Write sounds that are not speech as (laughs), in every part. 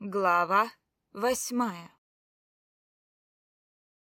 Глава восьмая.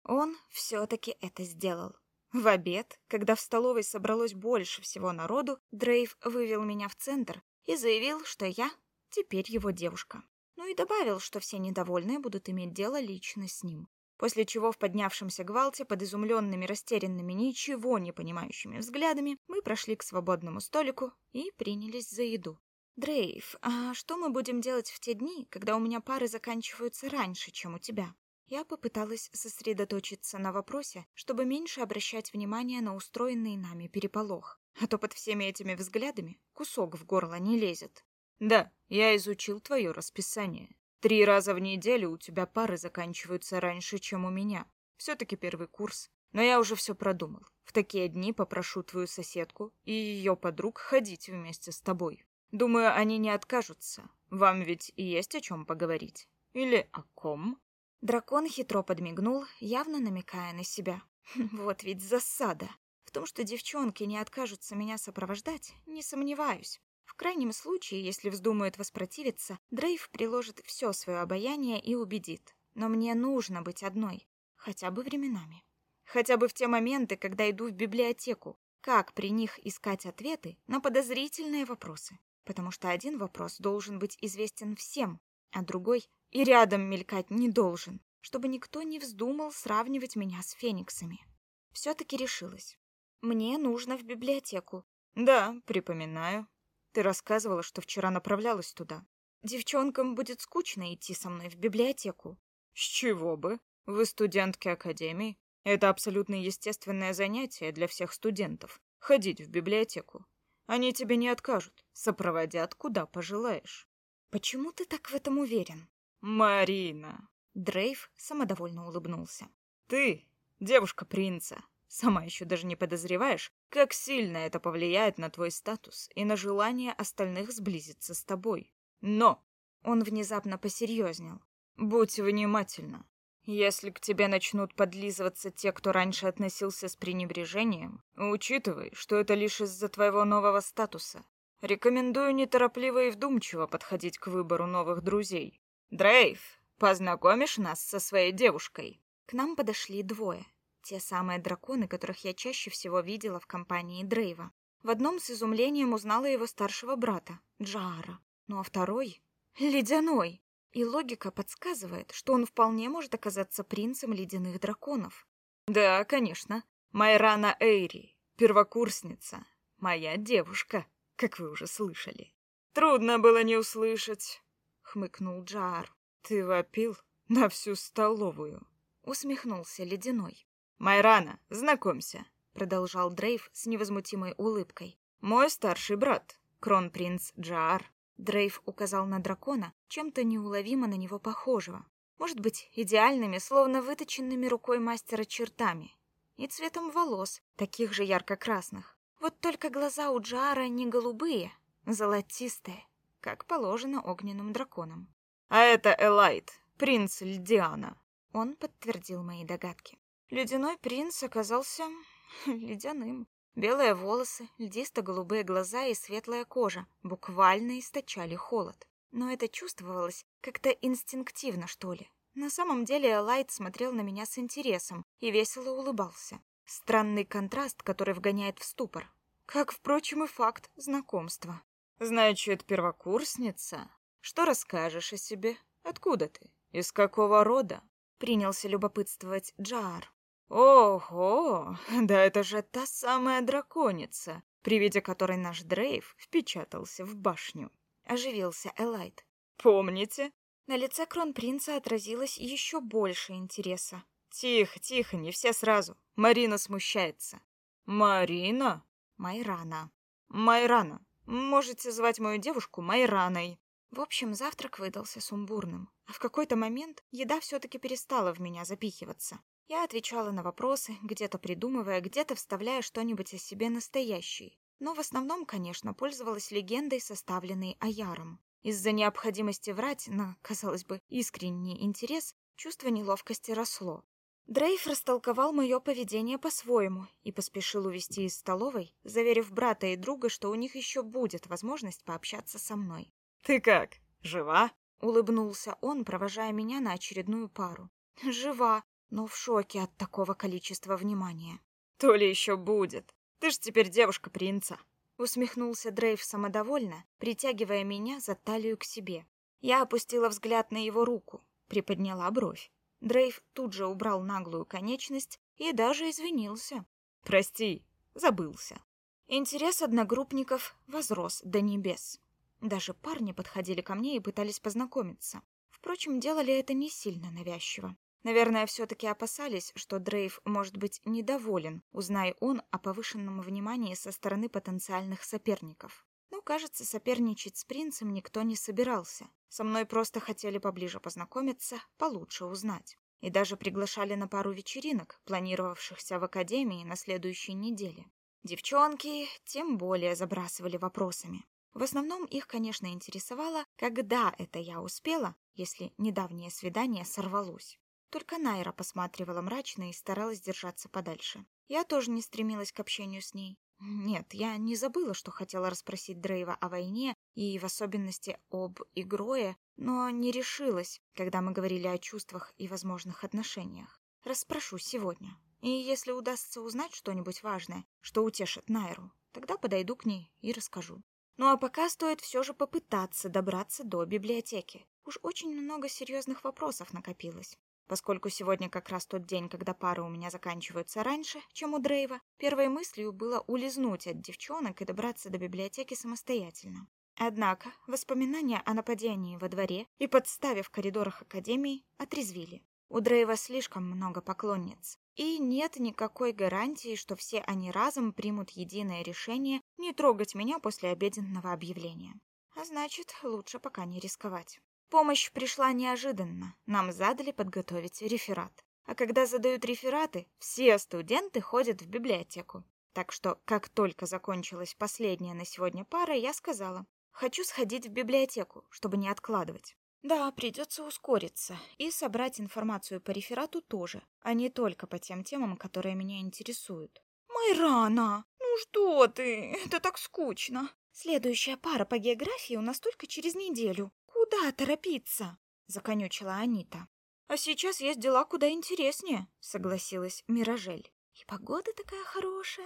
Он все-таки это сделал. В обед, когда в столовой собралось больше всего народу, Дрейв вывел меня в центр и заявил, что я теперь его девушка. Ну и добавил, что все недовольные будут иметь дело лично с ним. После чего в поднявшемся гвалте под изумленными, растерянными, ничего не понимающими взглядами мы прошли к свободному столику и принялись за еду. Дрейв, а что мы будем делать в те дни, когда у меня пары заканчиваются раньше, чем у тебя? Я попыталась сосредоточиться на вопросе, чтобы меньше обращать внимание на устроенный нами переполох, а то под всеми этими взглядами кусок в горло не лезет. Да, я изучил твое расписание. Три раза в неделю у тебя пары заканчиваются раньше, чем у меня. Все-таки первый курс. Но я уже все продумал. В такие дни попрошу твою соседку и ее подруг ходить вместе с тобой. Думаю, они не откажутся. Вам ведь есть о чем поговорить. Или о ком? Дракон хитро подмигнул, явно намекая на себя. (laughs) Вот ведь засада. В том, что девчонки не откажутся меня сопровождать, не сомневаюсь. В крайнем случае, если вздумают воспротивиться, Дрейв приложит все свое обаяние и убедит. Но мне нужно быть одной, хотя бы временами. Хотя бы в те моменты, когда иду в библиотеку. Как при них искать ответы на подозрительные вопросы? Потому что один вопрос должен быть известен всем, а другой и рядом мелькать не должен, чтобы никто не вздумал сравнивать меня с фениксами. Все-таки решилась. Мне нужно в библиотеку. Да, припоминаю. Ты рассказывала, что вчера направлялась туда. Девчонкам будет скучно идти со мной в библиотеку. С чего бы? Вы студентки академии. Это абсолютно естественное занятие для всех студентов — ходить в библиотеку. Они тебе не откажут, сопроводят куда пожелаешь. Почему ты так в этом уверен? Марина. Дрейв самодовольно улыбнулся. Ты, девушка принца, сама еще даже не подозреваешь, как сильно это повлияет на твой статус и на желание остальных сблизиться с тобой. Но он внезапно посерьезнел. Будь внимательна. Если к тебе начнут подлизываться те, кто раньше относился с пренебрежением, учитывай, что это лишь из-за твоего нового статуса. Рекомендую неторопливо и вдумчиво подходить к выбору новых друзей. Дрейв, познакомишь нас со своей девушкой? К нам подошли двое. Те самые драконы, которых я чаще всего видела в компании Дрейва. В одном с изумлением узнала его старшего брата, Джаара. Ну а второй — Ледяной. И логика подсказывает, что он вполне может оказаться принцем ледяных драконов. Да, конечно. Майрана Эйри, первокурсница. Моя девушка, как вы уже слышали. Трудно было не услышать, хмыкнул Джар. Ты вопил на всю столовую. Усмехнулся ледяной. Майрана, знакомься, продолжал Дрейв с невозмутимой улыбкой. Мой старший брат, кронпринц Джар. Дрейв указал на дракона, чем-то неуловимо на него похожего. Может быть, идеальными, словно выточенными рукой мастера чертами. И цветом волос, таких же ярко-красных. Вот только глаза у Джара не голубые, золотистые, как положено огненным драконам. «А это Элайт, принц Льдиана», — он подтвердил мои догадки. Ледяной принц оказался (laughs) ледяным. Белые волосы, льдисто-голубые глаза и светлая кожа буквально источали холод. Но это чувствовалось как-то инстинктивно, что ли. На самом деле Лайт смотрел на меня с интересом и весело улыбался. Странный контраст, который вгоняет в ступор. Как, впрочем, и факт знакомства. «Значит, первокурсница? Что расскажешь о себе? Откуда ты? Из какого рода?» Принялся любопытствовать Джаар. Ого, (laughs) да это же та самая драконица, при виде которой наш Дрейв впечатался в башню. Оживился Элайт. Помните? На лице кронпринца отразилось еще больше интереса. Тихо, тихо, не все сразу. Марина смущается. Марина? Майрана. Майрана. Можете звать мою девушку Майраной. В общем, завтрак выдался сумбурным, а в какой-то момент еда все-таки перестала в меня запихиваться. Я отвечала на вопросы, где-то придумывая, где-то вставляя что-нибудь о себе настоящее. Но в основном, конечно, пользовалась легендой, составленной Аяром. Из-за необходимости врать на, казалось бы, искренний интерес, чувство неловкости росло. Дрейф растолковал мое поведение по-своему и поспешил увести из столовой, заверив брата и друга, что у них еще будет возможность пообщаться со мной. «Ты как, жива?» Улыбнулся он, провожая меня на очередную пару. Жива, но в шоке от такого количества внимания. То ли еще будет. Ты ж теперь девушка принца. Усмехнулся Дрейв самодовольно, притягивая меня за талию к себе. Я опустила взгляд на его руку, приподняла бровь. Дрейв тут же убрал наглую конечность и даже извинился. «Прости, забылся». Интерес одногруппников возрос до небес. Даже парни подходили ко мне и пытались познакомиться. Впрочем, делали это не сильно навязчиво. Наверное, все-таки опасались, что Дрейв может быть недоволен, узная он о повышенном внимании со стороны потенциальных соперников. Но, кажется, соперничать с принцем никто не собирался. Со мной просто хотели поближе познакомиться, получше узнать. И даже приглашали на пару вечеринок, планировавшихся в академии на следующей неделе. Девчонки тем более забрасывали вопросами. В основном их, конечно, интересовало, когда это я успела, если недавнее свидание сорвалось. Только Найра посматривала мрачно и старалась держаться подальше. Я тоже не стремилась к общению с ней. Нет, я не забыла, что хотела расспросить Дрейва о войне и в особенности об Игрое, но не решилась, когда мы говорили о чувствах и возможных отношениях. Расспрошу сегодня. И если удастся узнать что-нибудь важное, что утешит Найру, тогда подойду к ней и расскажу. Ну а пока стоит все же попытаться добраться до библиотеки. Уж очень много серьезных вопросов накопилось. Поскольку сегодня как раз тот день, когда пары у меня заканчиваются раньше, чем у Дрейва, первой мыслью было улизнуть от девчонок и добраться до библиотеки самостоятельно. Однако воспоминания о нападении во дворе и подставе в коридорах Академии отрезвили. У Дрейва слишком много поклонниц, и нет никакой гарантии, что все они разом примут единое решение не трогать меня после обеденного объявления. А значит, лучше пока не рисковать. Помощь пришла неожиданно. Нам задали подготовить реферат. А когда задают рефераты, все студенты ходят в библиотеку. Так что, как только закончилась последняя на сегодня пара, я сказала, хочу сходить в библиотеку, чтобы не откладывать. Да, придется ускориться и собрать информацию по реферату тоже, а не только по тем темам, которые меня интересуют. Майрана, ну что ты? Это так скучно. Следующая пара по географии у нас только через неделю. Куда торопиться? Законючила Анита. А сейчас есть дела куда интереснее, согласилась Миражель. И погода такая хорошая.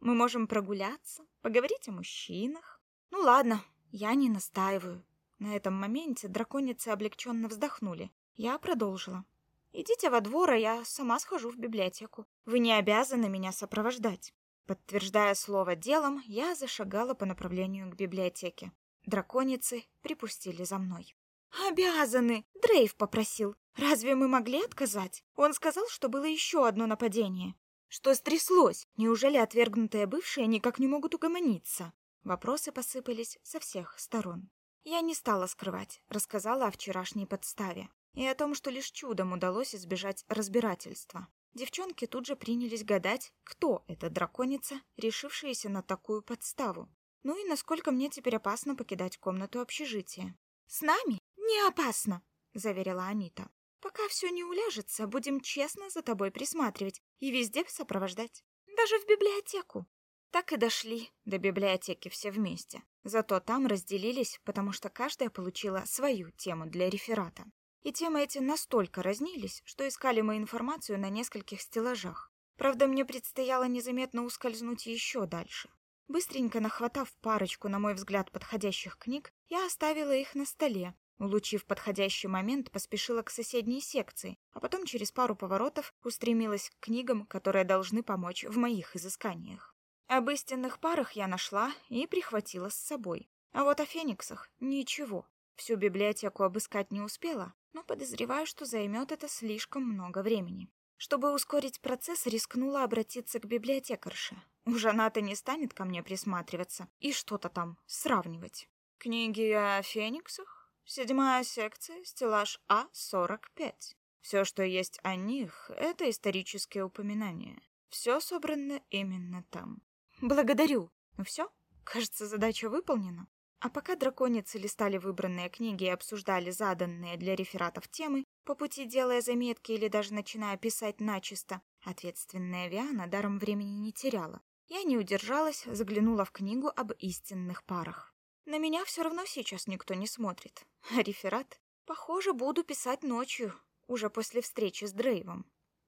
Мы можем прогуляться, поговорить о мужчинах. Ну ладно, я не настаиваю. На этом моменте драконицы облегченно вздохнули. Я продолжила. Идите во двор, а я сама схожу в библиотеку. Вы не обязаны меня сопровождать. Подтверждая слово делом, я зашагала по направлению к библиотеке. Драконицы припустили за мной. «Обязаны!» — Дрейв попросил. «Разве мы могли отказать? Он сказал, что было еще одно нападение. Что стряслось? Неужели отвергнутые бывшие никак не могут угомониться?» Вопросы посыпались со всех сторон. Я не стала скрывать, рассказала о вчерашней подставе и о том, что лишь чудом удалось избежать разбирательства. Девчонки тут же принялись гадать, кто эта драконица, решившаяся на такую подставу. Ну и насколько мне теперь опасно покидать комнату общежития. «С нами не опасно», — заверила Анита. «Пока все не уляжется, будем честно за тобой присматривать и везде сопровождать. Даже в библиотеку». Так и дошли до библиотеки все вместе. Зато там разделились, потому что каждая получила свою тему для реферата. И темы эти настолько разнились, что искали мы информацию на нескольких стеллажах. Правда, мне предстояло незаметно ускользнуть еще дальше. Быстренько нахватав парочку, на мой взгляд, подходящих книг, я оставила их на столе. Улучив подходящий момент, поспешила к соседней секции, а потом через пару поворотов устремилась к книгам, которые должны помочь в моих изысканиях. Об истинных парах я нашла и прихватила с собой. А вот о фениксах — ничего. Всю библиотеку обыскать не успела, но подозреваю, что займет это слишком много времени. Чтобы ускорить процесс, рискнула обратиться к библиотекарше. Уж она-то не станет ко мне присматриваться и что-то там сравнивать. Книги о фениксах? Седьмая секция, стеллаж А-45. Все, что есть о них, это исторические упоминания. Все собрано именно там. Благодарю. Ну все, кажется, задача выполнена. А пока драконицы листали выбранные книги и обсуждали заданные для рефератов темы, по пути делая заметки или даже начиная писать начисто, ответственная Виана даром времени не теряла. Я не удержалась, заглянула в книгу об истинных парах. На меня все равно сейчас никто не смотрит. А реферат? Похоже, буду писать ночью, уже после встречи с Дрейвом.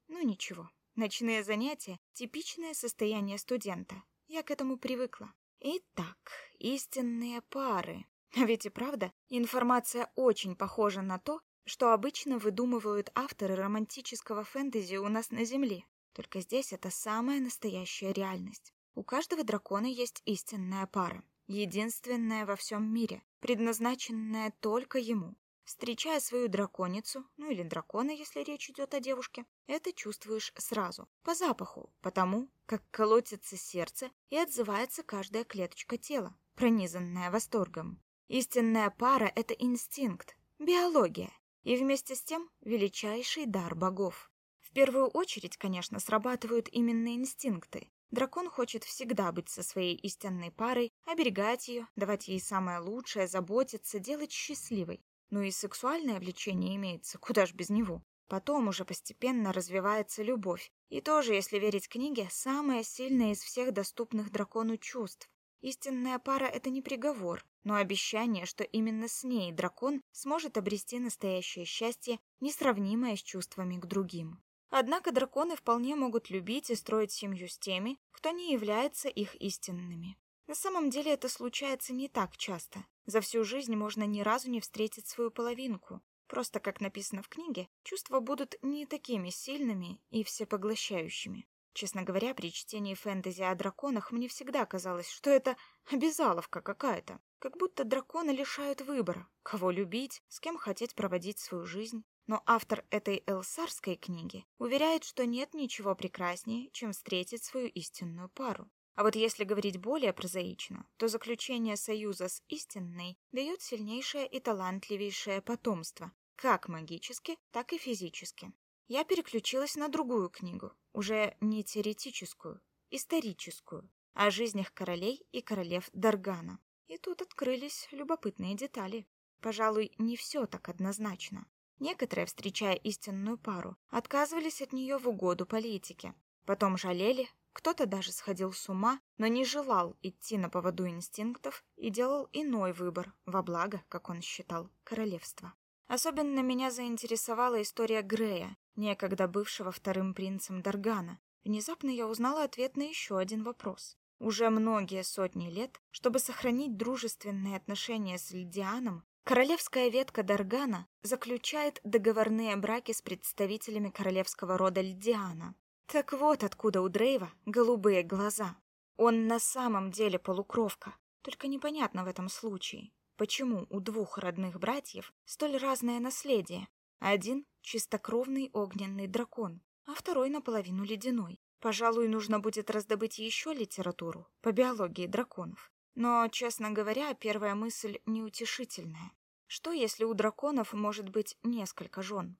Ну ничего, ночные занятия — типичное состояние студента. Я к этому привыкла. Итак, истинные пары. А ведь и правда, информация очень похожа на то, что обычно выдумывают авторы романтического фэнтези у нас на Земле. Только здесь это самая настоящая реальность. У каждого дракона есть истинная пара, единственная во всем мире, предназначенная только ему. Встречая свою драконицу, ну или дракона, если речь идет о девушке, это чувствуешь сразу, по запаху, потому как колотится сердце и отзывается каждая клеточка тела, пронизанная восторгом. Истинная пара — это инстинкт, биология, и вместе с тем величайший дар богов. В первую очередь, конечно, срабатывают именно инстинкты. Дракон хочет всегда быть со своей истинной парой, оберегать ее, давать ей самое лучшее, заботиться, делать счастливой. Ну и сексуальное влечение имеется, куда ж без него. Потом уже постепенно развивается любовь. И тоже, если верить книге, самое сильное из всех доступных дракону чувств. Истинная пара — это не приговор, но обещание, что именно с ней дракон сможет обрести настоящее счастье, несравнимое с чувствами к другим. Однако драконы вполне могут любить и строить семью с теми, кто не является их истинными. На самом деле это случается не так часто. За всю жизнь можно ни разу не встретить свою половинку. Просто, как написано в книге, чувства будут не такими сильными и всепоглощающими. Честно говоря, при чтении фэнтези о драконах мне всегда казалось, что это обязаловка какая-то. Как будто драконы лишают выбора, кого любить, с кем хотеть проводить свою жизнь. Но автор этой элсарской книги уверяет, что нет ничего прекраснее, чем встретить свою истинную пару. А вот если говорить более прозаично, то заключение союза с истинной дает сильнейшее и талантливейшее потомство, как магически, так и физически. Я переключилась на другую книгу, уже не теоретическую, историческую, о жизнях королей и королев Даргана. И тут открылись любопытные детали. Пожалуй, не все так однозначно. Некоторые, встречая истинную пару, отказывались от нее в угоду политике. Потом жалели, кто-то даже сходил с ума, но не желал идти на поводу инстинктов и делал иной выбор во благо, как он считал, королевства. Особенно меня заинтересовала история Грея, некогда бывшего вторым принцем Даргана. Внезапно я узнала ответ на еще один вопрос. Уже многие сотни лет, чтобы сохранить дружественные отношения с Льдианом, Королевская ветка Даргана заключает договорные браки с представителями королевского рода Льдиана. Так вот откуда у Дрейва голубые глаза. Он на самом деле полукровка. Только непонятно в этом случае, почему у двух родных братьев столь разное наследие. Один — чистокровный огненный дракон, а второй наполовину ледяной. Пожалуй, нужно будет раздобыть еще литературу по биологии драконов. Но, честно говоря, первая мысль неутешительная. Что, если у драконов может быть несколько жен?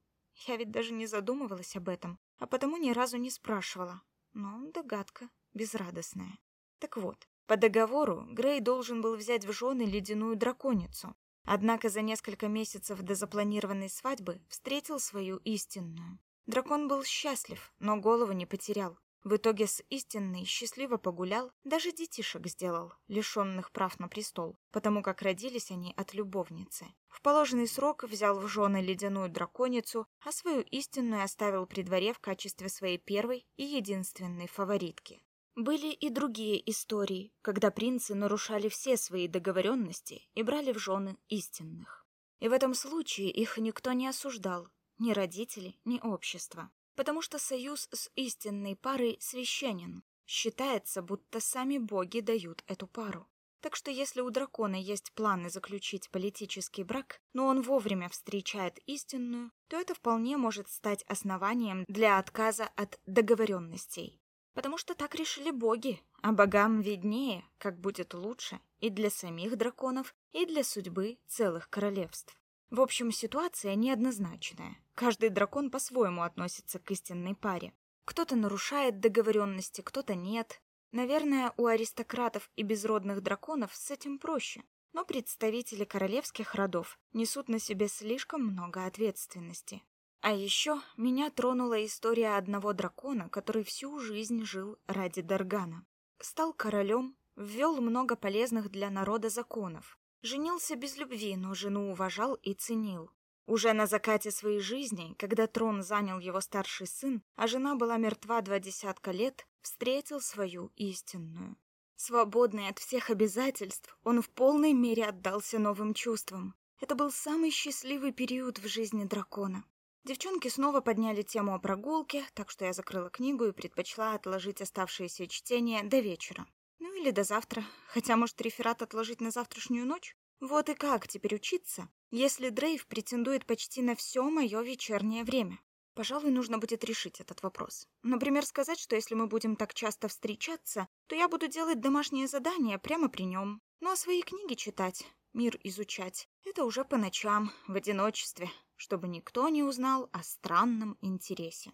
Я ведь даже не задумывалась об этом, а потому ни разу не спрашивала. Но догадка безрадостная. Так вот, по договору Грей должен был взять в жены ледяную драконицу. Однако за несколько месяцев до запланированной свадьбы встретил свою истинную. Дракон был счастлив, но голову не потерял. В итоге с истинной счастливо погулял, даже детишек сделал, лишенных прав на престол, потому как родились они от любовницы. В положенный срок взял в жены ледяную драконицу, а свою истинную оставил при дворе в качестве своей первой и единственной фаворитки. Были и другие истории, когда принцы нарушали все свои договоренности и брали в жены истинных. И в этом случае их никто не осуждал, ни родители, ни общество потому что союз с истинной парой священен. Считается, будто сами боги дают эту пару. Так что если у дракона есть планы заключить политический брак, но он вовремя встречает истинную, то это вполне может стать основанием для отказа от договоренностей. Потому что так решили боги, а богам виднее, как будет лучше и для самих драконов, и для судьбы целых королевств. В общем, ситуация неоднозначная. Каждый дракон по-своему относится к истинной паре. Кто-то нарушает договоренности, кто-то нет. Наверное, у аристократов и безродных драконов с этим проще. Но представители королевских родов несут на себе слишком много ответственности. А еще меня тронула история одного дракона, который всю жизнь жил ради Даргана. Стал королем, ввел много полезных для народа законов, Женился без любви, но жену уважал и ценил. Уже на закате своей жизни, когда трон занял его старший сын, а жена была мертва два десятка лет, встретил свою истинную. Свободный от всех обязательств, он в полной мере отдался новым чувствам. Это был самый счастливый период в жизни дракона. Девчонки снова подняли тему о прогулке, так что я закрыла книгу и предпочла отложить оставшееся чтение до вечера. Ну или до завтра, хотя, может, реферат отложить на завтрашнюю ночь? Вот и как теперь учиться, если Дрейв претендует почти на все мое вечернее время? Пожалуй, нужно будет решить этот вопрос. Например, сказать, что если мы будем так часто встречаться, то я буду делать домашние задания прямо при нем. Ну а свои книги читать, мир изучать, это уже по ночам, в одиночестве, чтобы никто не узнал о странном интересе.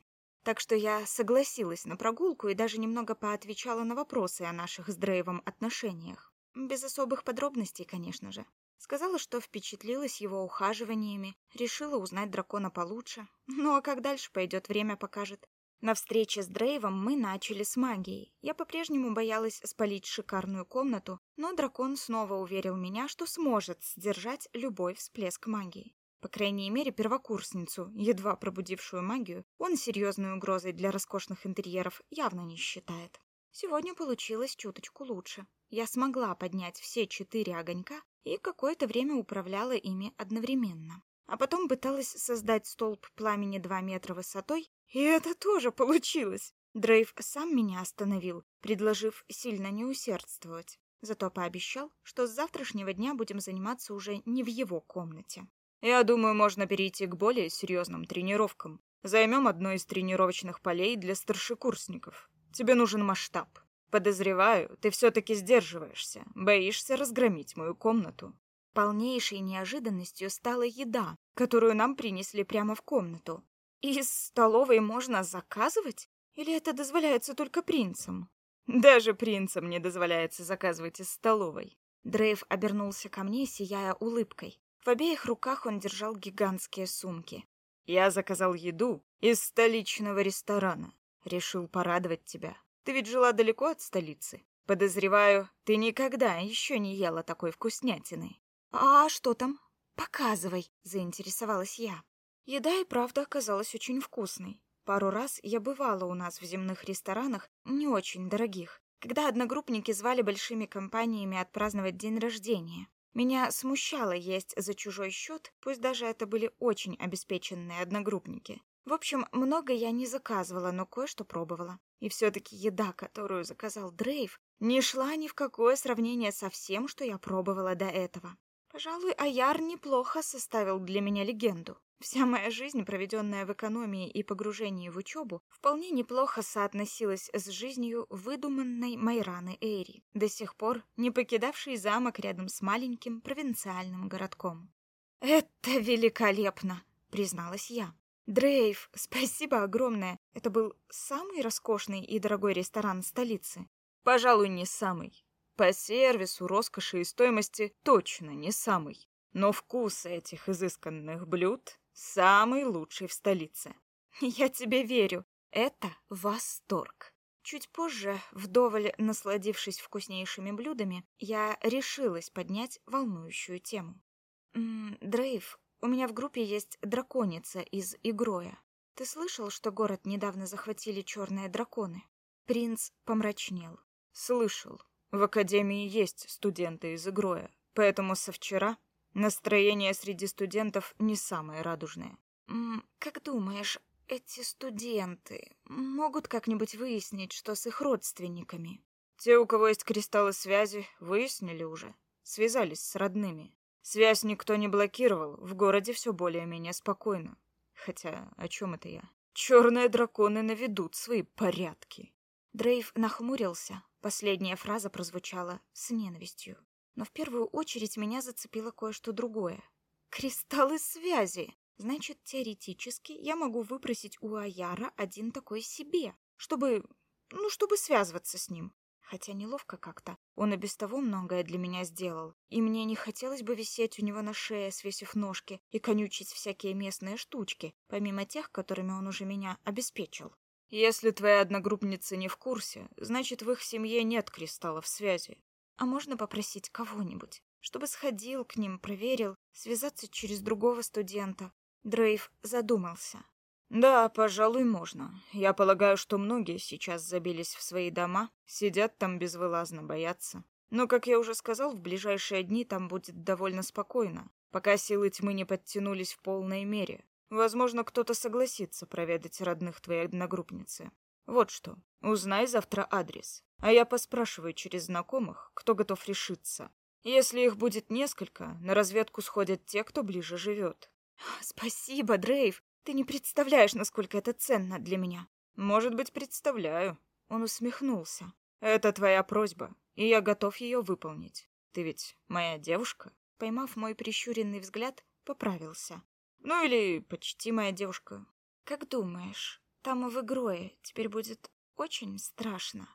Так что я согласилась на прогулку и даже немного поотвечала на вопросы о наших с Дрейвом отношениях. Без особых подробностей, конечно же. Сказала, что впечатлилась его ухаживаниями, решила узнать дракона получше. Ну а как дальше пойдет, время покажет. На встрече с Дрейвом мы начали с магией. Я по-прежнему боялась спалить шикарную комнату, но дракон снова уверил меня, что сможет сдержать любой всплеск магии. По крайней мере, первокурсницу, едва пробудившую магию, он серьезной угрозой для роскошных интерьеров явно не считает. Сегодня получилось чуточку лучше. Я смогла поднять все четыре огонька и какое-то время управляла ими одновременно. А потом пыталась создать столб пламени 2 метра высотой, и это тоже получилось. Дрейв сам меня остановил, предложив сильно не усердствовать. Зато пообещал, что с завтрашнего дня будем заниматься уже не в его комнате. «Я думаю, можно перейти к более серьезным тренировкам. Займем одно из тренировочных полей для старшекурсников. Тебе нужен масштаб. Подозреваю, ты все-таки сдерживаешься, боишься разгромить мою комнату. Полнейшей неожиданностью стала еда, которую нам принесли прямо в комнату. Из столовой можно заказывать? Или это дозволяется только принцам? Даже принцам не дозволяется заказывать из столовой. Дрейв обернулся ко мне, сияя улыбкой. В обеих руках он держал гигантские сумки. Я заказал еду из столичного ресторана. Решил порадовать тебя. Ты ведь жила далеко от столицы. Подозреваю, ты никогда еще не ела такой вкуснятины. А что там? Показывай, заинтересовалась я. Еда и правда оказалась очень вкусной. Пару раз я бывала у нас в земных ресторанах, не очень дорогих, когда одногруппники звали большими компаниями отпраздновать день рождения. Меня смущало есть за чужой счет, пусть даже это были очень обеспеченные одногруппники. В общем, много я не заказывала, но кое-что пробовала. И все-таки еда, которую заказал Дрейв, не шла ни в какое сравнение со всем, что я пробовала до этого. Пожалуй, Аяр неплохо составил для меня легенду. Вся моя жизнь, проведенная в экономии и погружении в учебу, вполне неплохо соотносилась с жизнью выдуманной Майраны Эйри, до сих пор не покидавшей замок рядом с маленьким провинциальным городком. «Это великолепно!» — призналась я. Дрейв, спасибо огромное. Это был самый роскошный и дорогой ресторан столицы. Пожалуй, не самый. По сервису, роскоши и стоимости точно не самый. Но вкус этих изысканных блюд самый лучший в столице. (laughs) Я тебе верю. Это восторг. Чуть позже, вдоволь насладившись вкуснейшими блюдами, я решилась поднять волнующую тему. «М -м, Дрейв, у меня в группе есть драконица из Игроя. Ты слышал, что город недавно захватили черные драконы? Принц помрачнел. Слышал. В академии есть студенты из Игроя, поэтому со вчера настроение среди студентов не самое радужное. Как думаешь, эти студенты могут как-нибудь выяснить, что с их родственниками? Те, у кого есть кристаллы связи, выяснили уже. Связались с родными. Связь никто не блокировал, в городе все более-менее спокойно. Хотя, о чем это я? Черные драконы наведут свои порядки. Дрейв нахмурился. Последняя фраза прозвучала с ненавистью. Но в первую очередь меня зацепило кое-что другое. Кристаллы связи! Значит, теоретически я могу выпросить у Аяра один такой себе, чтобы... ну, чтобы связываться с ним хотя неловко как-то. Он и без того многое для меня сделал, и мне не хотелось бы висеть у него на шее, свесив ножки, и конючить всякие местные штучки, помимо тех, которыми он уже меня обеспечил. Если твоя одногруппница не в курсе, значит, в их семье нет кристаллов связи. А можно попросить кого-нибудь? чтобы сходил к ним, проверил, связаться через другого студента. Дрейв задумался. Да, пожалуй, можно. Я полагаю, что многие сейчас забились в свои дома, сидят там безвылазно, боятся. Но, как я уже сказал, в ближайшие дни там будет довольно спокойно, пока силы тьмы не подтянулись в полной мере. Возможно, кто-то согласится проведать родных твоей одногруппницы. Вот что, узнай завтра адрес, а я поспрашиваю через знакомых, кто готов решиться. Если их будет несколько, на разведку сходят те, кто ближе живет. (gasps) Спасибо, Дрейв. Ты не представляешь, насколько это ценно для меня. Может быть, представляю. Он усмехнулся. Это твоя просьба, и я готов ее выполнить. Ты ведь моя девушка? Поймав мой прищуренный взгляд, поправился. Ну или почти моя девушка. Как думаешь, там в Игрое теперь будет очень страшно?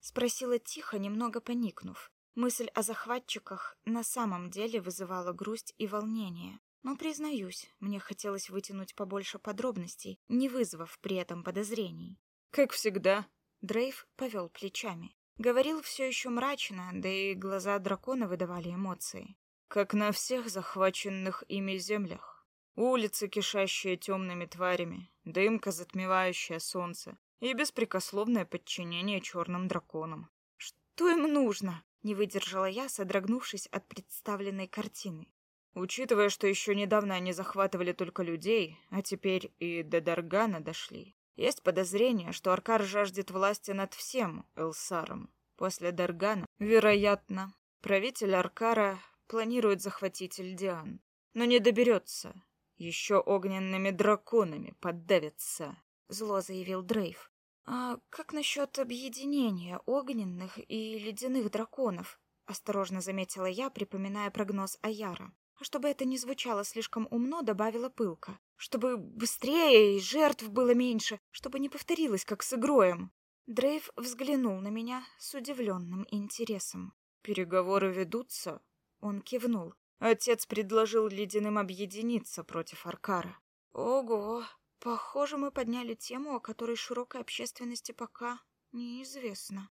Спросила тихо, немного поникнув. Мысль о захватчиках на самом деле вызывала грусть и волнение. Но, признаюсь, мне хотелось вытянуть побольше подробностей, не вызвав при этом подозрений. Как всегда. Дрейв повел плечами. Говорил все еще мрачно, да и глаза дракона выдавали эмоции. Как на всех захваченных ими землях. Улицы, кишащие темными тварями, дымка, затмевающая солнце, и беспрекословное подчинение черным драконам. «Что им нужно?» — не выдержала я, содрогнувшись от представленной картины. Учитывая, что еще недавно они захватывали только людей, а теперь и до Даргана дошли, есть подозрение, что Аркар жаждет власти над всем Элсаром. После Даргана, вероятно, правитель Аркара планирует захватить Эльдиан, но не доберется. Еще огненными драконами поддавится, зло заявил Дрейв. А как насчет объединения огненных и ледяных драконов? Осторожно заметила я, припоминая прогноз Аяра. А чтобы это не звучало слишком умно, добавила пылка. Чтобы быстрее и жертв было меньше, чтобы не повторилось, как с игроем. Дрейв взглянул на меня с удивленным интересом. «Переговоры ведутся?» Он кивнул. Отец предложил ледяным объединиться против Аркара. Ого, похоже, мы подняли тему, о которой широкой общественности пока неизвестно.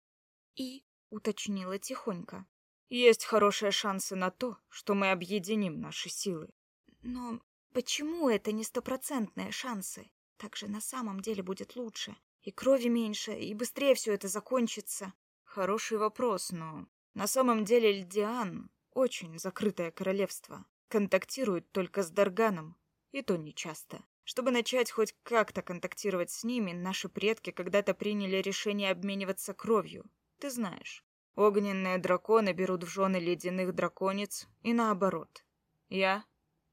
И уточнила тихонько. Есть хорошие шансы на то, что мы объединим наши силы. Но почему это не стопроцентные шансы? Так же на самом деле будет лучше. И крови меньше, и быстрее все это закончится. Хороший вопрос, но... На самом деле Льдиан очень закрытое королевство. Контактирует только с Дарганом, и то нечасто. Чтобы начать хоть как-то контактировать с ними, наши предки когда-то приняли решение обмениваться кровью. Ты знаешь. Огненные драконы берут в жены ледяных драконец и наоборот. Я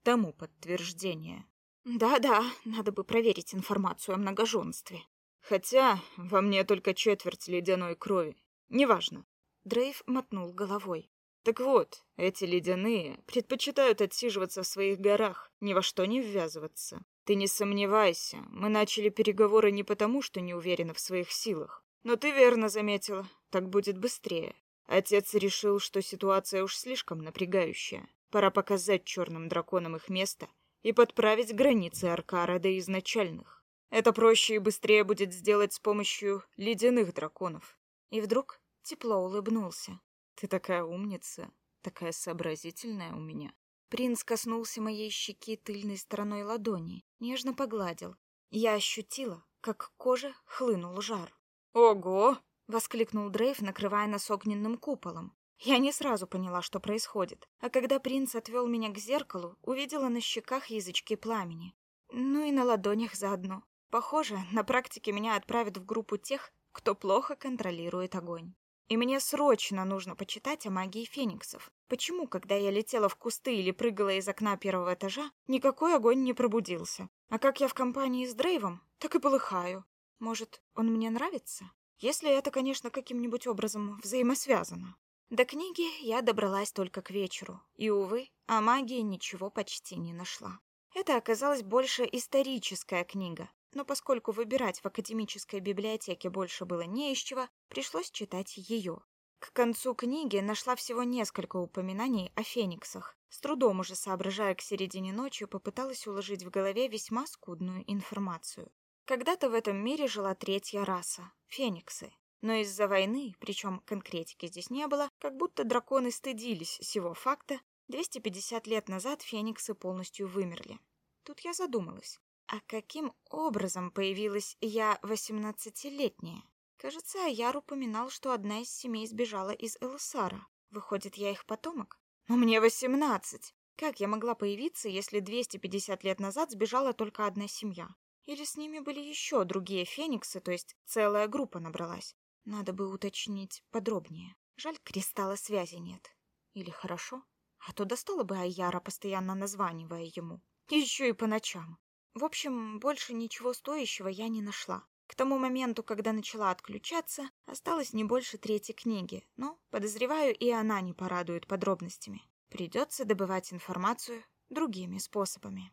тому подтверждение. Да-да, надо бы проверить информацию о многоженстве. Хотя во мне только четверть ледяной крови. Неважно. Дрейв мотнул головой. Так вот, эти ледяные предпочитают отсиживаться в своих горах, ни во что не ввязываться. Ты не сомневайся, мы начали переговоры не потому, что не уверены в своих силах. Но ты верно заметила, так будет быстрее. Отец решил, что ситуация уж слишком напрягающая. Пора показать черным драконам их место и подправить границы Аркара до изначальных. Это проще и быстрее будет сделать с помощью ледяных драконов. И вдруг тепло улыбнулся. Ты такая умница, такая сообразительная у меня. Принц коснулся моей щеки тыльной стороной ладони, нежно погладил. Я ощутила, как кожа хлынул жар. «Ого!» — воскликнул Дрейв, накрывая нас огненным куполом. Я не сразу поняла, что происходит, а когда принц отвел меня к зеркалу, увидела на щеках язычки пламени. Ну и на ладонях заодно. Похоже, на практике меня отправят в группу тех, кто плохо контролирует огонь. И мне срочно нужно почитать о магии фениксов. Почему, когда я летела в кусты или прыгала из окна первого этажа, никакой огонь не пробудился? А как я в компании с Дрейвом, так и полыхаю. Может, он мне нравится? Если это, конечно, каким-нибудь образом взаимосвязано. До книги я добралась только к вечеру, и, увы, о магии ничего почти не нашла. Это оказалась больше историческая книга, но поскольку выбирать в академической библиотеке больше было не из чего, пришлось читать ее. К концу книги нашла всего несколько упоминаний о фениксах. С трудом уже соображая к середине ночи, попыталась уложить в голове весьма скудную информацию. Когда-то в этом мире жила третья раса — фениксы. Но из-за войны, причем конкретики здесь не было, как будто драконы стыдились сего факта, 250 лет назад фениксы полностью вымерли. Тут я задумалась, а каким образом появилась я 18-летняя? Кажется, Аяр упоминал, что одна из семей сбежала из Элсара. Выходит, я их потомок? Но мне 18. Как я могла появиться, если 250 лет назад сбежала только одна семья? Или с ними были еще другие фениксы, то есть целая группа набралась? Надо бы уточнить подробнее. Жаль, кристалла связи нет. Или хорошо? А то достало бы Аяра, постоянно названивая ему. Еще и по ночам. В общем, больше ничего стоящего я не нашла. К тому моменту, когда начала отключаться, осталось не больше трети книги, но, подозреваю, и она не порадует подробностями. Придется добывать информацию другими способами.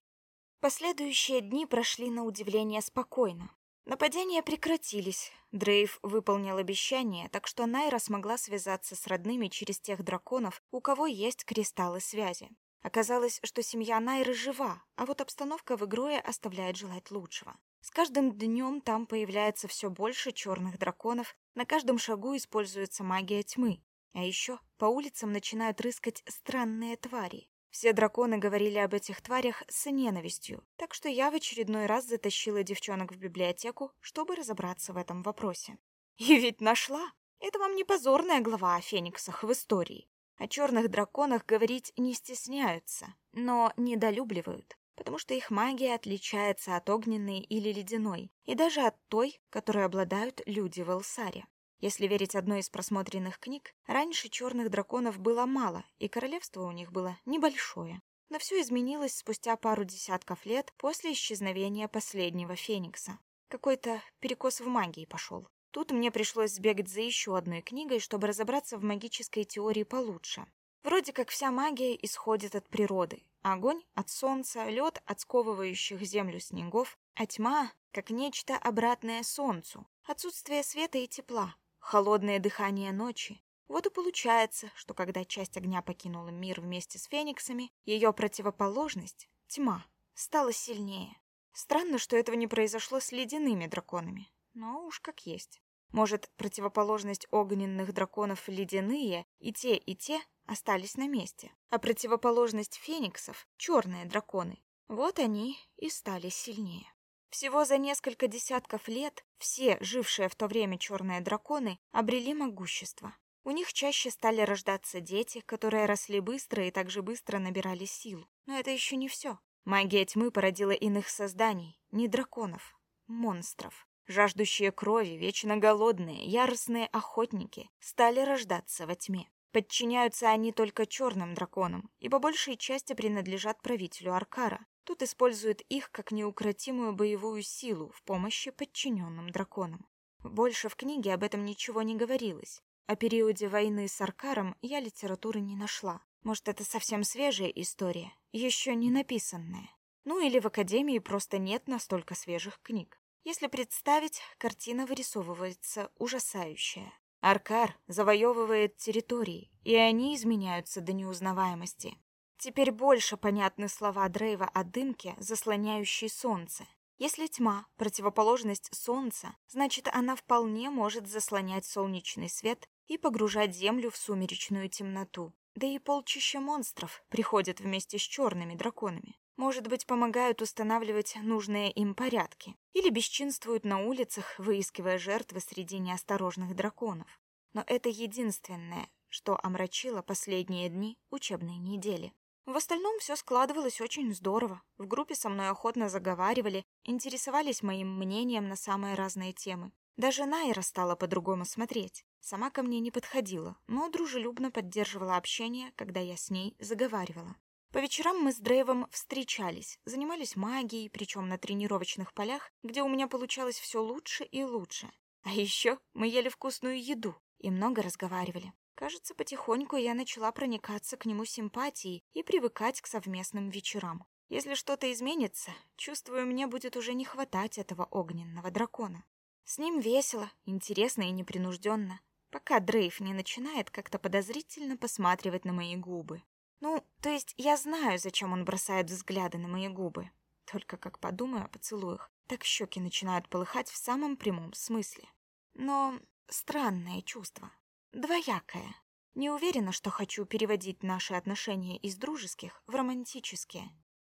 Последующие дни прошли на удивление спокойно. Нападения прекратились. Дрейв выполнил обещание, так что Найра смогла связаться с родными через тех драконов, у кого есть кристаллы связи. Оказалось, что семья Найры жива, а вот обстановка в игре оставляет желать лучшего. С каждым днем там появляется все больше черных драконов, на каждом шагу используется магия тьмы. А еще по улицам начинают рыскать странные твари. Все драконы говорили об этих тварях с ненавистью, так что я в очередной раз затащила девчонок в библиотеку, чтобы разобраться в этом вопросе. И ведь нашла! Это вам не позорная глава о фениксах в истории. О черных драконах говорить не стесняются, но недолюбливают, потому что их магия отличается от огненной или ледяной, и даже от той, которой обладают люди в Элсаре. Если верить одной из просмотренных книг, раньше черных драконов было мало, и королевство у них было небольшое. Но все изменилось спустя пару десятков лет после исчезновения последнего Феникса. Какой-то перекос в магии пошел. Тут мне пришлось сбегать за еще одной книгой, чтобы разобраться в магической теории получше. Вроде как вся магия исходит от природы. Огонь — от солнца, лед — от сковывающих землю снегов, а тьма — как нечто обратное солнцу, отсутствие света и тепла, холодное дыхание ночи. Вот и получается, что когда часть огня покинула мир вместе с фениксами, ее противоположность, тьма, стала сильнее. Странно, что этого не произошло с ледяными драконами, но уж как есть. Может, противоположность огненных драконов ледяные, и те, и те остались на месте. А противоположность фениксов, черные драконы, вот они и стали сильнее. Всего за несколько десятков лет все, жившие в то время черные драконы, обрели могущество. У них чаще стали рождаться дети, которые росли быстро и также быстро набирали силу. Но это еще не все. Магия тьмы породила иных созданий, не драконов, монстров. Жаждущие крови, вечно голодные, яростные охотники стали рождаться во тьме. Подчиняются они только черным драконам и по большей части принадлежат правителю Аркара, Тут используют их как неукротимую боевую силу в помощи подчиненным драконам. Больше в книге об этом ничего не говорилось. О периоде войны с Аркаром я литературы не нашла. Может, это совсем свежая история, еще не написанная. Ну или в Академии просто нет настолько свежих книг. Если представить, картина вырисовывается ужасающая. Аркар завоевывает территории, и они изменяются до неузнаваемости. Теперь больше понятны слова Дрейва о дымке, заслоняющей солнце. Если тьма — противоположность солнца, значит, она вполне может заслонять солнечный свет и погружать Землю в сумеречную темноту. Да и полчища монстров приходят вместе с черными драконами. Может быть, помогают устанавливать нужные им порядки. Или бесчинствуют на улицах, выискивая жертвы среди неосторожных драконов. Но это единственное, что омрачило последние дни учебной недели. В остальном все складывалось очень здорово. В группе со мной охотно заговаривали, интересовались моим мнением на самые разные темы. Даже Найра стала по-другому смотреть. Сама ко мне не подходила, но дружелюбно поддерживала общение, когда я с ней заговаривала. По вечерам мы с Дрейвом встречались, занимались магией, причем на тренировочных полях, где у меня получалось все лучше и лучше. А еще мы ели вкусную еду и много разговаривали. Кажется, потихоньку я начала проникаться к нему симпатией и привыкать к совместным вечерам. Если что-то изменится, чувствую, мне будет уже не хватать этого огненного дракона. С ним весело, интересно и непринужденно, пока Дрейв не начинает как-то подозрительно посматривать на мои губы. Ну, то есть я знаю, зачем он бросает взгляды на мои губы. Только как подумаю о поцелуях, так щеки начинают полыхать в самом прямом смысле. Но странное чувство. Двоякое. Не уверена, что хочу переводить наши отношения из дружеских в романтические.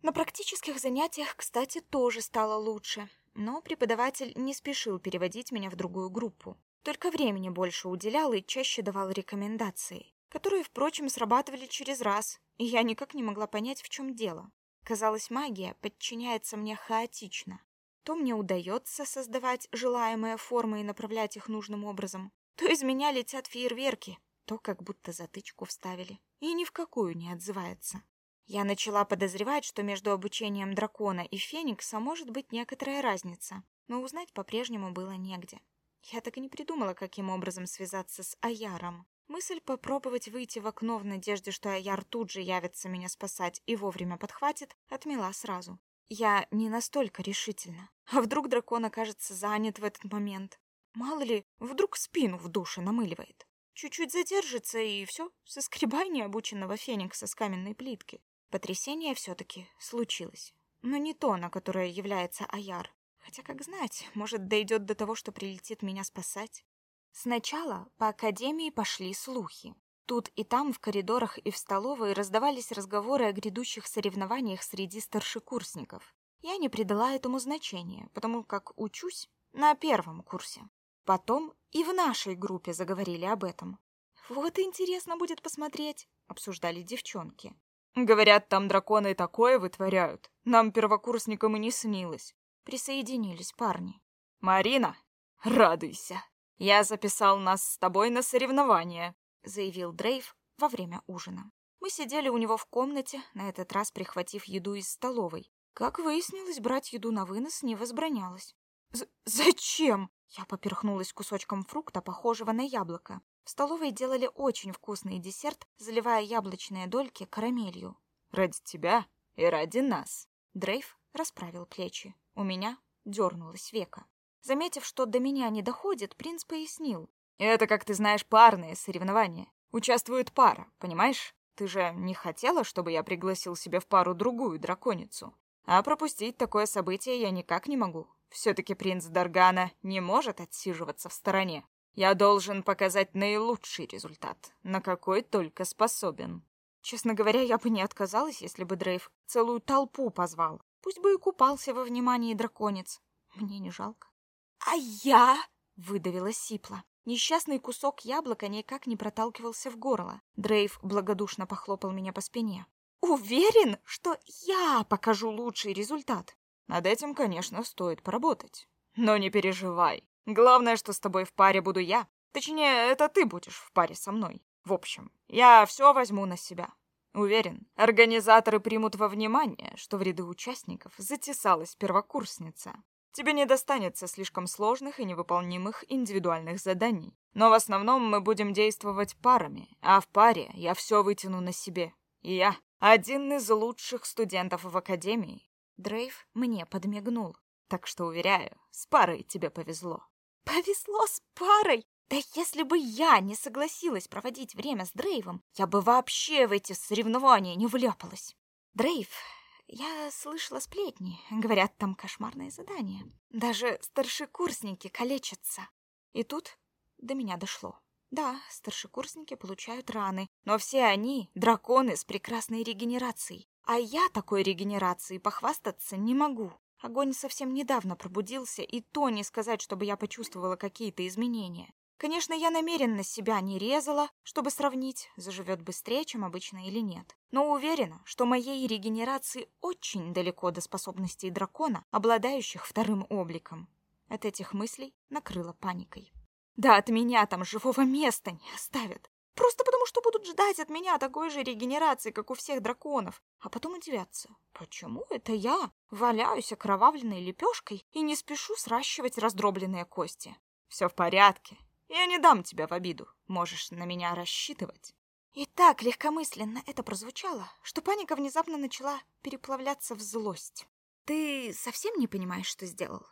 На практических занятиях, кстати, тоже стало лучше, но преподаватель не спешил переводить меня в другую группу. Только времени больше уделял и чаще давал рекомендации, которые, впрочем, срабатывали через раз, и я никак не могла понять, в чем дело. Казалось, магия подчиняется мне хаотично. То мне удается создавать желаемые формы и направлять их нужным образом, то из меня летят фейерверки, то как будто затычку вставили, и ни в какую не отзывается. Я начала подозревать, что между обучением дракона и феникса может быть некоторая разница, но узнать по-прежнему было негде. Я так и не придумала, каким образом связаться с Аяром. Мысль попробовать выйти в окно в надежде, что Аяр тут же явится меня спасать и вовремя подхватит, отмела сразу. Я не настолько решительна. А вдруг дракон окажется занят в этот момент? Мало ли, вдруг спину в душе намыливает. Чуть-чуть задержится, и все, соскребай необученного феникса с каменной плитки. Потрясение все-таки случилось. Но не то, на которое является Аяр. Хотя, как знать, может, дойдет до того, что прилетит меня спасать. Сначала по академии пошли слухи. Тут и там, в коридорах и в столовой, раздавались разговоры о грядущих соревнованиях среди старшекурсников. Я не придала этому значения, потому как учусь на первом курсе. Потом и в нашей группе заговорили об этом. «Вот интересно будет посмотреть», — обсуждали девчонки. «Говорят, там драконы такое вытворяют. Нам, первокурсникам, и не снилось». Присоединились парни. «Марина, радуйся. Я записал нас с тобой на соревнования», — заявил Дрейв во время ужина. Мы сидели у него в комнате, на этот раз прихватив еду из столовой. Как выяснилось, брать еду на вынос не возбранялось. «Зачем?» Я поперхнулась кусочком фрукта, похожего на яблоко. В столовой делали очень вкусный десерт, заливая яблочные дольки карамелью. «Ради тебя и ради нас». Дрейв расправил плечи. У меня дернулось века. Заметив, что до меня не доходит, принц пояснил. «Это, как ты знаешь, парные соревнования. Участвует пара, понимаешь? Ты же не хотела, чтобы я пригласил себе в пару другую драконицу? А пропустить такое событие я никак не могу. Все-таки принц Даргана не может отсиживаться в стороне. Я должен показать наилучший результат, на какой только способен. Честно говоря, я бы не отказалась, если бы Дрейв целую толпу позвал. Пусть бы и купался во внимании драконец. Мне не жалко. «А я?» — выдавила Сипла. Несчастный кусок яблока никак не проталкивался в горло. Дрейв благодушно похлопал меня по спине. «Уверен, что я покажу лучший результат?» Над этим, конечно, стоит поработать. Но не переживай. Главное, что с тобой в паре буду я. Точнее, это ты будешь в паре со мной. В общем, я все возьму на себя. Уверен, организаторы примут во внимание, что в ряды участников затесалась первокурсница. Тебе не достанется слишком сложных и невыполнимых индивидуальных заданий. Но в основном мы будем действовать парами, а в паре я все вытяну на себе. И я один из лучших студентов в академии, Дрейв мне подмигнул. Так что, уверяю, с парой тебе повезло. Повезло с парой? Да если бы я не согласилась проводить время с Дрейвом, я бы вообще в эти соревнования не вляпалась. Дрейв, я слышала сплетни. Говорят, там кошмарное задание. Даже старшекурсники калечатся. И тут до меня дошло. Да, старшекурсники получают раны, но все они — драконы с прекрасной регенерацией. А я такой регенерацией похвастаться не могу. Огонь совсем недавно пробудился, и то не сказать, чтобы я почувствовала какие-то изменения. Конечно, я намеренно себя не резала, чтобы сравнить, заживет быстрее, чем обычно или нет. Но уверена, что моей регенерации очень далеко до способностей дракона, обладающих вторым обликом. От этих мыслей накрыла паникой. Да от меня там живого места не оставят. Просто потому, что будут ждать от меня такой же регенерации, как у всех драконов. А потом удивятся, почему это я валяюсь окровавленной лепешкой и не спешу сращивать раздробленные кости? Все в порядке. Я не дам тебя в обиду. Можешь на меня рассчитывать. И так легкомысленно это прозвучало, что паника внезапно начала переплавляться в злость. Ты совсем не понимаешь, что сделал?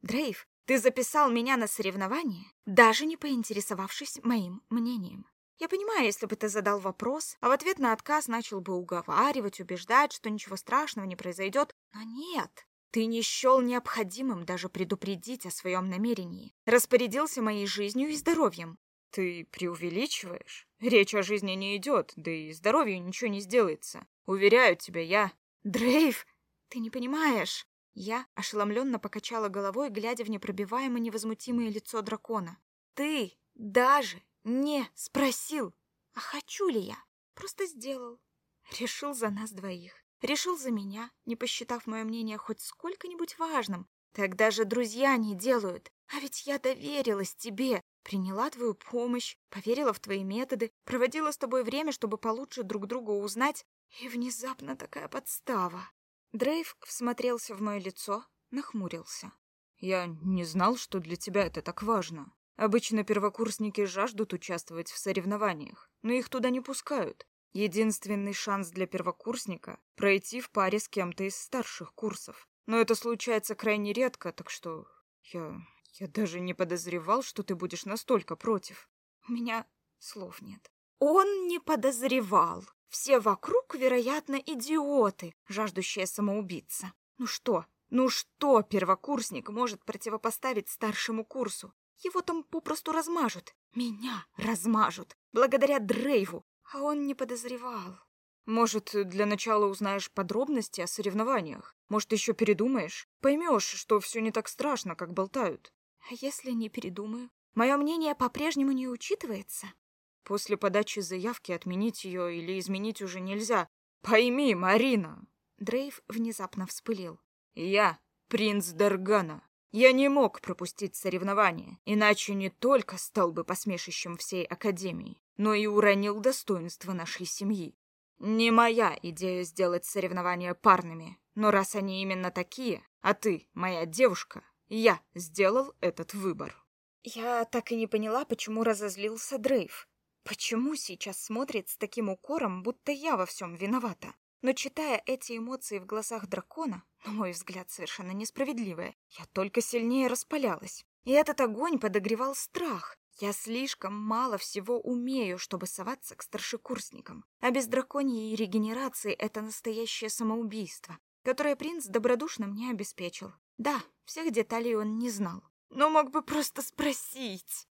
Дрейв, ты записал меня на соревнование, даже не поинтересовавшись моим мнением. Я понимаю, если бы ты задал вопрос, а в ответ на отказ начал бы уговаривать, убеждать, что ничего страшного не произойдет. Но нет, Ты не счел необходимым даже предупредить о своем намерении. Распорядился моей жизнью и здоровьем. Ты преувеличиваешь? Речь о жизни не идет, да и здоровью ничего не сделается. Уверяю тебя, я... Дрейв, ты не понимаешь. Я ошеломленно покачала головой, глядя в непробиваемо невозмутимое лицо дракона. Ты даже не спросил, а хочу ли я. Просто сделал. Решил за нас двоих. Решил за меня, не посчитав мое мнение хоть сколько-нибудь важным. Так даже друзья не делают. А ведь я доверилась тебе, приняла твою помощь, поверила в твои методы, проводила с тобой время, чтобы получше друг друга узнать, и внезапно такая подстава. Дрейв всмотрелся в мое лицо, нахмурился. Я не знал, что для тебя это так важно. Обычно первокурсники жаждут участвовать в соревнованиях, но их туда не пускают. Единственный шанс для первокурсника — пройти в паре с кем-то из старших курсов. Но это случается крайне редко, так что я... я даже не подозревал, что ты будешь настолько против. У меня слов нет. Он не подозревал. Все вокруг, вероятно, идиоты, жаждущие самоубиться. Ну что, ну что первокурсник может противопоставить старшему курсу? Его там попросту размажут. Меня размажут. Благодаря Дрейву. А он не подозревал. Может, для начала узнаешь подробности о соревнованиях? Может, еще передумаешь? Поймешь, что все не так страшно, как болтают. А если не передумаю? Мое мнение по-прежнему не учитывается? После подачи заявки отменить ее или изменить уже нельзя. Пойми, Марина!» Дрейв внезапно вспылил. «Я принц Даргана. Я не мог пропустить соревнования, иначе не только стал бы посмешищем всей Академии, но и уронил достоинство нашей семьи. Не моя идея сделать соревнования парными, но раз они именно такие, а ты моя девушка, я сделал этот выбор». Я так и не поняла, почему разозлился Дрейв. Почему сейчас смотрит с таким укором, будто я во всем виновата? Но читая эти эмоции в глазах дракона, на мой взгляд, совершенно несправедливые, я только сильнее распалялась. И этот огонь подогревал страх. Я слишком мало всего умею, чтобы соваться к старшекурсникам. А без драконьей регенерации это настоящее самоубийство, которое принц добродушно мне обеспечил. Да, всех деталей он не знал, но мог бы просто спросить.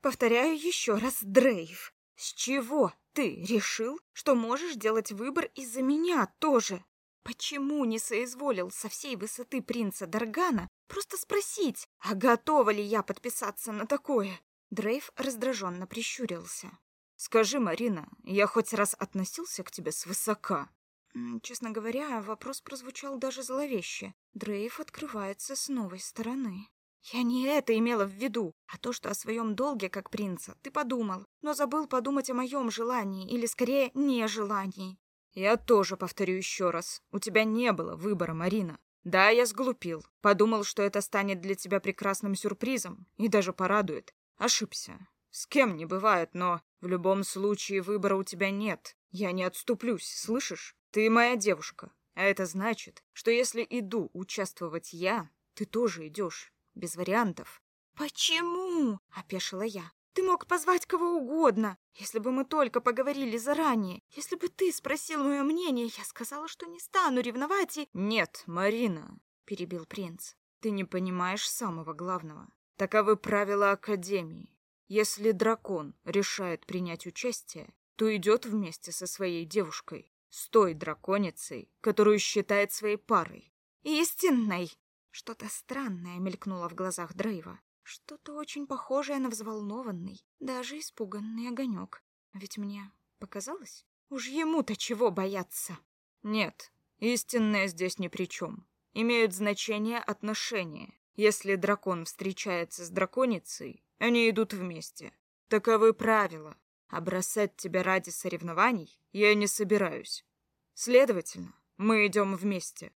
Повторяю еще раз, Дрейв, с чего ты решил, что можешь делать выбор из-за меня тоже? Почему не соизволил со всей высоты принца Даргана просто спросить, а готова ли я подписаться на такое? Дрейв раздраженно прищурился. «Скажи, Марина, я хоть раз относился к тебе свысока?» Честно говоря, вопрос прозвучал даже зловеще. Дрейв открывается с новой стороны. Я не это имела в виду, а то, что о своем долге как принца ты подумал, но забыл подумать о моем желании, или скорее нежелании. Я тоже повторю еще раз. У тебя не было выбора, Марина. Да, я сглупил. Подумал, что это станет для тебя прекрасным сюрпризом и даже порадует. Ошибся. С кем не бывает, но в любом случае выбора у тебя нет. Я не отступлюсь, слышишь? Ты моя девушка. А это значит, что если иду участвовать я, ты тоже идешь без вариантов. «Почему?» — опешила я. «Ты мог позвать кого угодно. Если бы мы только поговорили заранее, если бы ты спросил мое мнение, я сказала, что не стану ревновать и...» «Нет, Марина», — перебил принц, — «ты не понимаешь самого главного. Таковы правила Академии. Если дракон решает принять участие, то идет вместе со своей девушкой, с той драконицей, которую считает своей парой. «Истинной!» Что-то странное мелькнуло в глазах Дрейва. Что-то очень похожее на взволнованный, даже испуганный огонек. Ведь мне показалось, уж ему-то чего бояться. Нет, истинное здесь ни при чем. Имеют значение отношения. Если дракон встречается с драконицей, они идут вместе. Таковы правила. А бросать тебя ради соревнований я не собираюсь. Следовательно, мы идем вместе.